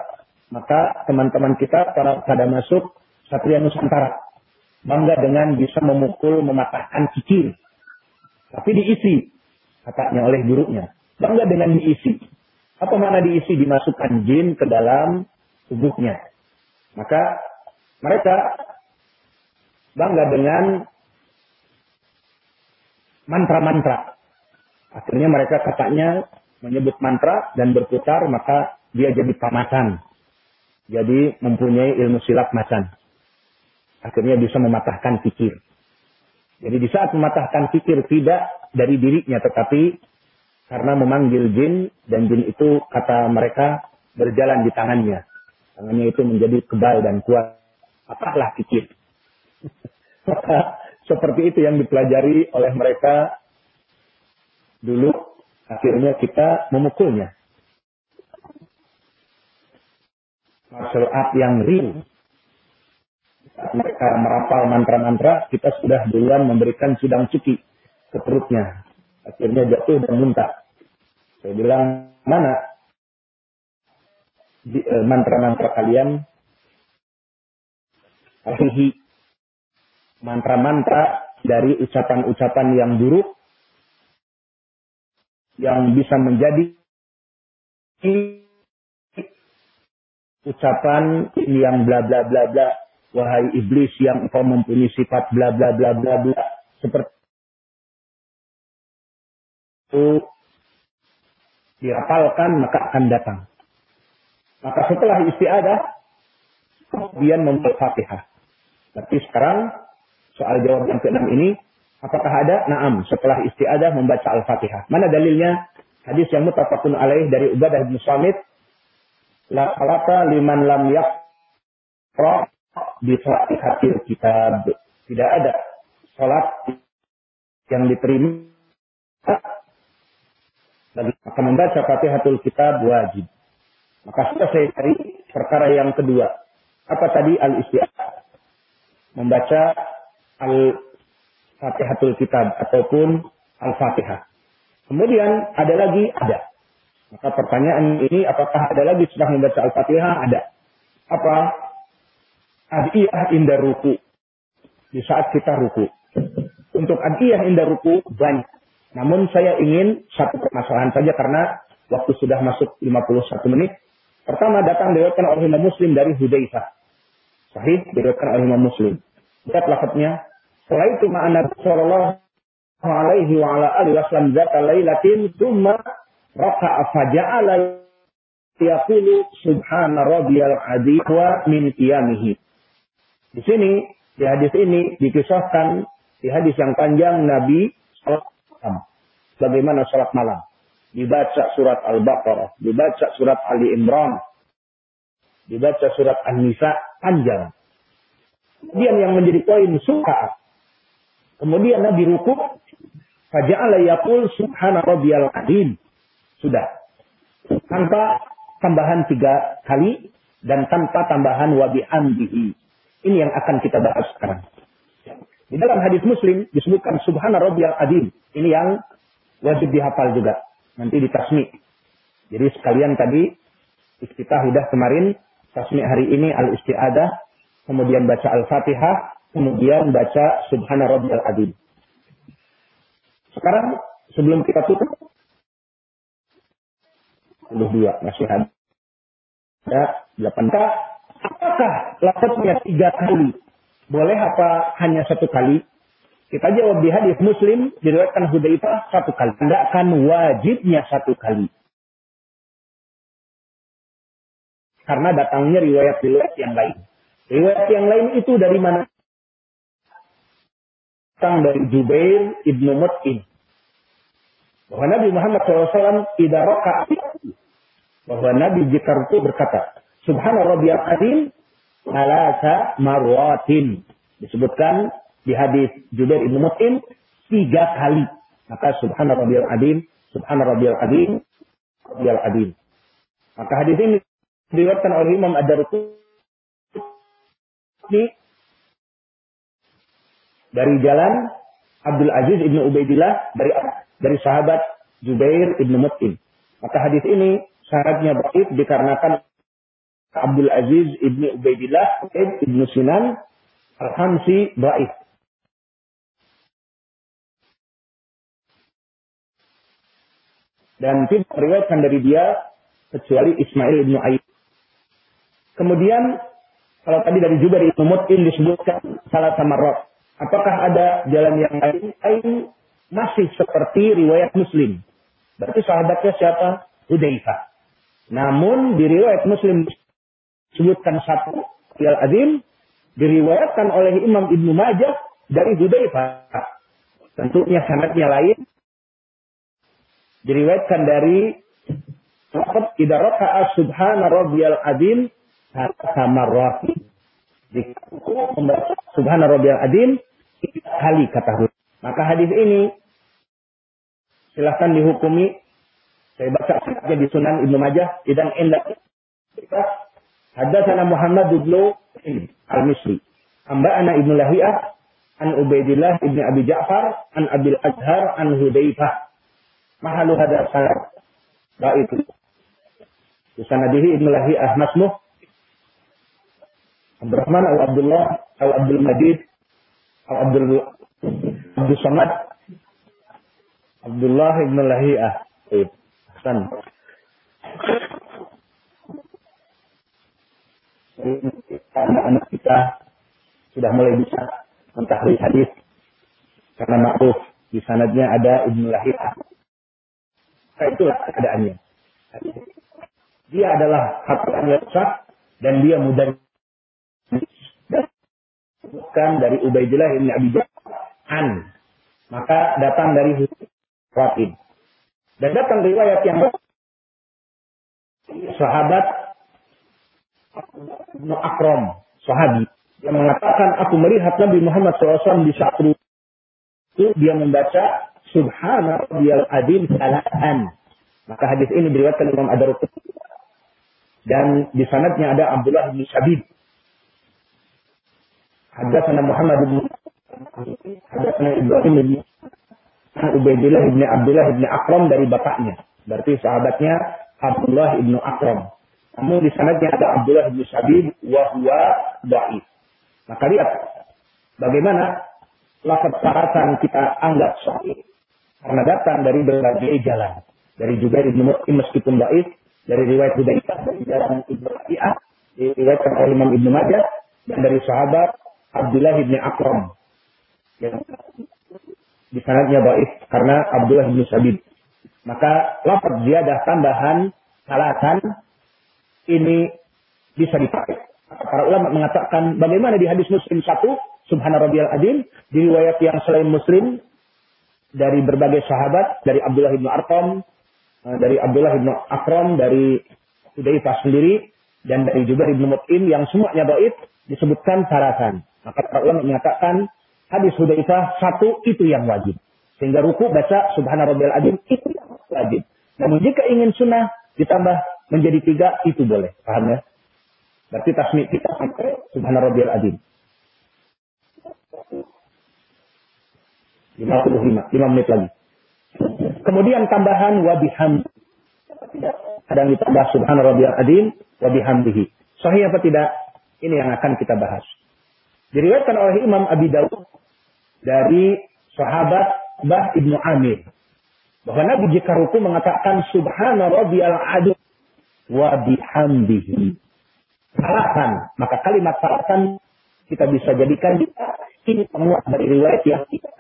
maka teman-teman kita para pada masuk Satria Nusantara bangga dengan bisa memukul, mematahkan kikir. Tapi diisi, katanya oleh gurunya. Bangga dengan diisi. Apa mana diisi? Dimasukkan jin ke dalam tubuhnya. Maka mereka bangga dengan mantra-mantra. Akhirnya mereka katanya menyebut mantra dan berputar, maka dia jadi pamatan. Jadi mempunyai ilmu silat macan. Akhirnya bisa mematahkan pikir. Jadi di saat mematahkan pikir tidak dari dirinya tetapi karena memanggil jin dan jin itu kata mereka berjalan di tangannya. Tangannya itu menjadi kebal dan kuat. Apakah pikir. Seperti itu yang dipelajari oleh mereka dulu. Akhirnya kita memukulnya. Art yang real. Saat mereka merapal mantra-mantra, kita sudah duluan memberikan sidang cuci ke perutnya. Akhirnya jatuh dan muntah. Saya bilang, mana eh, mantra-mantra kalian? Alihi mantra-mantra dari ucapan-ucapan yang buruk yang bisa menjadi ucapan yang bla bla bla bla wahai iblis yang engkau mempunyai sifat bla bla bla bla bla seperti itu dirapalkan maka akan datang. Maka setelah istiadah kemudian membuat fatihah. Tapi sekarang soal jawab yang keenam ini apakah ada? Naam setelah istiadah membaca al-fatihah. Mana dalilnya? Hadis yang mutafakun alaih dari Ubadah bin Samit La liman lam yaqra di Fatihatil Kitab. Tidak ada salat yang diterima bagi maka membaca Fatihatul Kitab wajib. Maka sudah saya cari perkara yang kedua. Apa tadi al istiadah Membaca al Fatihatul Kitab ataupun Al-Fatihah. Kemudian ada lagi ada. Maka pertanyaan ini apakah ada lagi setelah membaca Al-Fatihah? Ada. Apa? Adiyah indah ruku. Di saat kita ruku. Untuk adiyah indah ruku banyak. Namun saya ingin satu permasalahan saja karena waktu sudah masuk 51 menit. Pertama datang diriwayatkan oleh Imam Muslim dari Hudzaifah. Sahih diriwayatkan oleh Imam Muslim. Lihat lafadznya. Setelah itu ma'ana Rasulullah alaihi wa ala alihi wasallam zata lailatin thumma raka'a faja'ala yaqulu subhana rabbiyal adzim wa min qiyamihi. Di sini di hadis ini dikisahkan di hadis yang panjang Nabi salat bagaimana salat malam. Dibaca surat Al-Baqarah, dibaca surat Ali Imran, dibaca surat An-Nisa panjang. Kemudian yang menjadi poin suka. Kemudian Nabi ruku, faja'ala yaqul subhana rabbiyal adzim. Sudah. Tanpa tambahan tiga kali dan tanpa tambahan wabi ambihi. Ini yang akan kita bahas sekarang. Di dalam hadis Muslim disebutkan Subhana Rabbiyal Adim. Ini yang wajib dihafal juga. Nanti ditasmi. Jadi sekalian tadi kita sudah kemarin tasmi hari ini al-istiadah, kemudian baca al-fatihah, kemudian baca Subhana Rabbiyal Adim. Sekarang sebelum kita tutup 22 masih ada. Ya, 8 Apakah lafaznya tiga kali? Boleh apa hanya satu kali? Kita jawab di hadis Muslim diriwayatkan Hudzaifah satu kali. akan wajibnya satu kali. Karena datangnya riwayat-riwayat yang lain. Riwayat yang lain itu dari mana? Datang dari Jubair ibnu Mut'im. Bahwa Nabi Muhammad SAW tidak roka bahwa Nabi jika itu berkata, Subhana rabbiyal azim alasa marwatin. Disebutkan di hadis Jubair Ibnu Mut'im tiga kali. Maka subhana rabbiyal azim, subhana rabbiyal azim, rabbiyal azim. Maka hadis ini diriwayatkan oleh Imam Ad-Darqutni dari jalan Abdul Aziz Ibnu Ubaidillah dari dari sahabat Jubair Ibnu Mut'im. Maka hadis ini syaratnya baik dikarenakan Abdul Aziz ibni Ubaidillah ibnu Sinan Al-Hamsi baik. Dan tidak meriwayatkan dari dia kecuali Ismail ibnu Ayyub. Kemudian kalau tadi dari juga dari Ibnu disebutkan salah sama roh. Apakah ada jalan yang lain? Lain masih seperti riwayat Muslim. Berarti sahabatnya siapa? Hudzaifah. Namun di riwayat Muslim sebutkan satu al azim diriwayatkan oleh Imam Ibnu Majah dari Hudzaifah. Tentunya sanadnya lain. Diriwayatkan dari Lafaz idza raka'a subhana rabbiyal azim sama rafi. Jika membaca subhana rabbiyal azim kali kata Maka hadis ini silahkan dihukumi saya baca saja di Sunan Ibnu Majah dan indah Hadatsana Muhammad bin Al-Misri. Amba'ana Ibnu Lahiyah an Ubaidillah ibn Abi Ja'far an Abil Azhar an Hudzaifah. Mahalu hadha sanad. Baik. Sanadihi Ibnu Lahiyah masmuh Abdurrahman atau Abdullah atau Abdul Majid atau Abdul Abdul Samad Abdullah ibn Lahiyah. Baik. Hasan. Anak-anak kita sudah mulai bisa mentahri hadis karena makruf di sanadnya ada Ibnu Lahiyah. Nah, itulah keadaannya. Dia adalah hafalan yang sah dan dia mudah bukan dari Ubaidillah bin Abi An. Maka datang dari Ratib. Dan datang riwayat yang sahabat Akram, sahabi, yang mengatakan aku melihat Nabi Muhammad SAW di saat itu dia membaca Subhana rabbiyal adim salaan. Maka hadis ini diriwayatkan Imam ad dan di sanadnya ada Abdullah bin Sabid. Hadatsana Muhammad bin Hadatsana Ibrahim bin Ubaidillah bin Abdullah bin Akram dari bapaknya. Berarti sahabatnya Abdullah bin Akram. Namun di sanadnya ada Abdullah bin Sabib wa huwa dhaif. Maka lihat bagaimana lafaz syaratan kita anggap sahih karena datang dari berbagai jalan. Dari juga Ibnu Muslim meskipun dhaif, dari riwayat Hudzaifah dari jalan Ibnu Rabi'ah, diriwayatkan oleh Imam Ibnu Majah dan dari sahabat Abdullah bin Akram. Ya. Di sanadnya dhaif karena Abdullah bin Sabib. Maka lafaz ziyadah tambahan salatan ini bisa dipakai. Para ulama mengatakan bagaimana di hadis Muslim satu, Subhana Rabbiyal Adil, di riwayat yang selain Muslim dari berbagai sahabat, dari Abdullah bin Arqam, eh, dari Abdullah bin Akram, dari Hudaifah sendiri, dan dari juga Ibnu Mut'im yang semuanya baik disebutkan syaratan. Maka para ulama mengatakan hadis Hudaifah satu itu yang wajib. Sehingga ruku baca Subhana Azim itu yang wajib. Namun jika ingin sunnah ditambah menjadi tiga itu boleh. Paham ya? Berarti tasmi kita sampai Subhana Rabbiyal Azim. 55, 5 menit lagi. Kemudian tambahan wabiham. Kadang ditambah Subhana Rabbiyal Azim wabihamdihi. Sahih apa tidak? Ini yang akan kita bahas. Diriwayatkan oleh Imam Abi Dawud dari sahabat Bah Ibnu Amir. Bahwa Nabi jika ruku mengatakan Subhana Rabbiyal Adu wa bihamdihi. Salatan. Maka kalimat salatan kita bisa jadikan ini penguat dari riwayat yang kita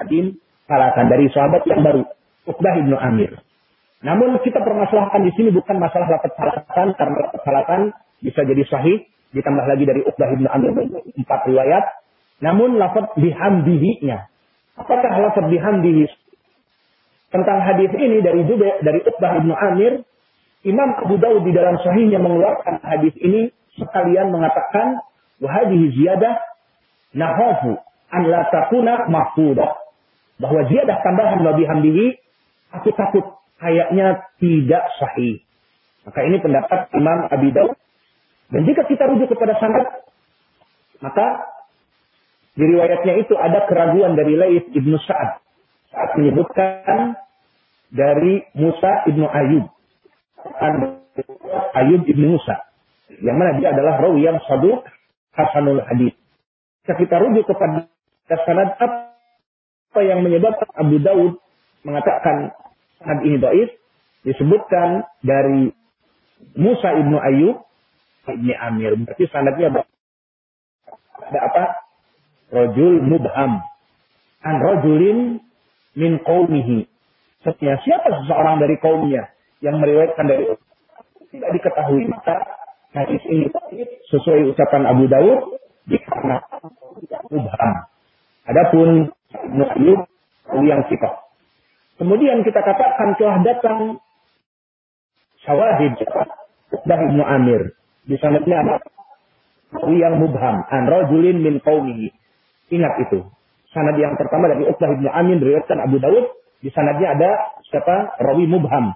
Adim salatan dari sahabat yang baru. Uqbah Ibnu Amir. Namun kita permasalahkan di sini bukan masalah lafaz salatan karena lafaz salatan bisa jadi sahih ditambah lagi dari Uqbah Ibnu Amir empat riwayat. Namun lafaz bihamdihi-nya Apakah lafaz bihamdihi tentang hadis ini dari Jubair dari Uqbah bin Amir, Imam Abu Dawud di dalam sahihnya mengeluarkan hadis ini sekalian mengatakan wahadihi ziyadah nahafu an la takuna mahfudah. Bahwa ziyadah tambahan wa bihamdihi aku takut kayaknya tidak sahih. Maka ini pendapat Imam Abi Dawud. Dan jika kita rujuk kepada sanad, maka di riwayatnya itu ada keraguan dari Lais ibnu Sa'ad. Saat menyebutkan dari Musa ibnu Ayub. Ayub ibnu Musa. Yang mana dia adalah rawi yang saduk Hasanul Hadis. Jika kita rujuk kepada sanad apa yang menyebabkan Abu Daud mengatakan sanad ini dhaif disebutkan dari Musa ibnu Ayub ibni Amir. Berarti sanadnya ada apa? rojul mubham an rojulin min qaumihi. Setiap siapa seseorang dari kaumnya yang meriwayatkan dari tidak diketahui maka hadis ini sesuai ucapan Abu Dawud dikarenakan mubham. Adapun Ibnu yang kita. Kemudian kita katakan telah datang syawahid dari Amir. Di sanadnya ada yang mubham an rajulin min qaumihi Ingat itu. Sanad yang pertama dari Uqbah bin Amin diriwayatkan Abu Dawud. Di sanadnya ada siapa? Rawi Mubham.